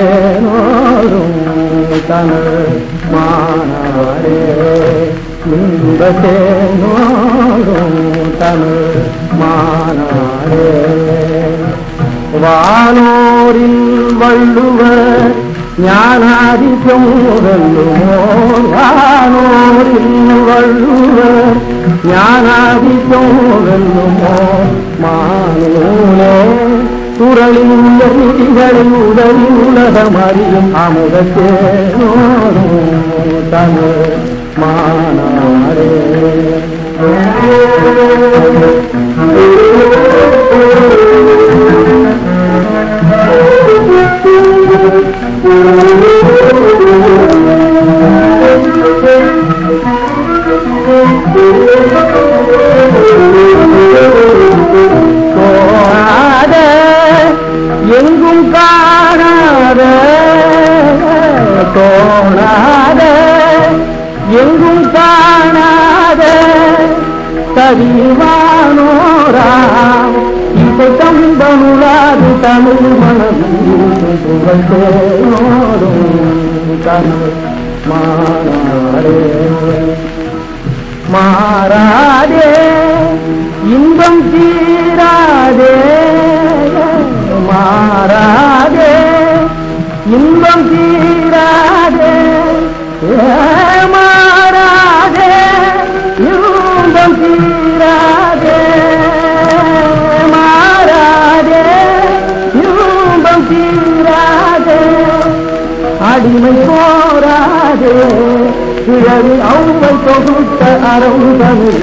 ഇൻപത്തേനോടും തണൽ മാണാരേ ഇൻപത്തേനോ தமிழ் மாநாடு வானோரில் வள்ளுவர் ஞானாதி வெல்லுமோ வானோரில் வள்ளுவர் ஞானாதி வெல்லுமோ மானூலே குரலில் உள்ள நிதிகளில் உதவி உலகம் அறியும் அமுதத்தே தமிழ் மாநாடே எங்கும் காணாத தோணாத எங்கும் காணாத கரிவானோராம் இசை தம்பனுளாது தமிழ் மனம் புகழ் மாறாதே இன்பம் தீராதே. மாறாதே இன்பம் தீராதே. Yeah. அடிமை போராதே. கிழவி அவ்வை தொகுத்த அறம் தமிழ்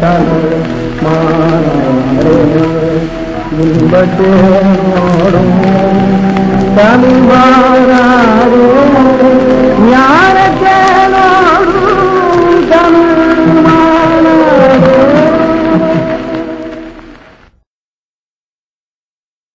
தமிழ் மாறே இன்பத்தேனோடும்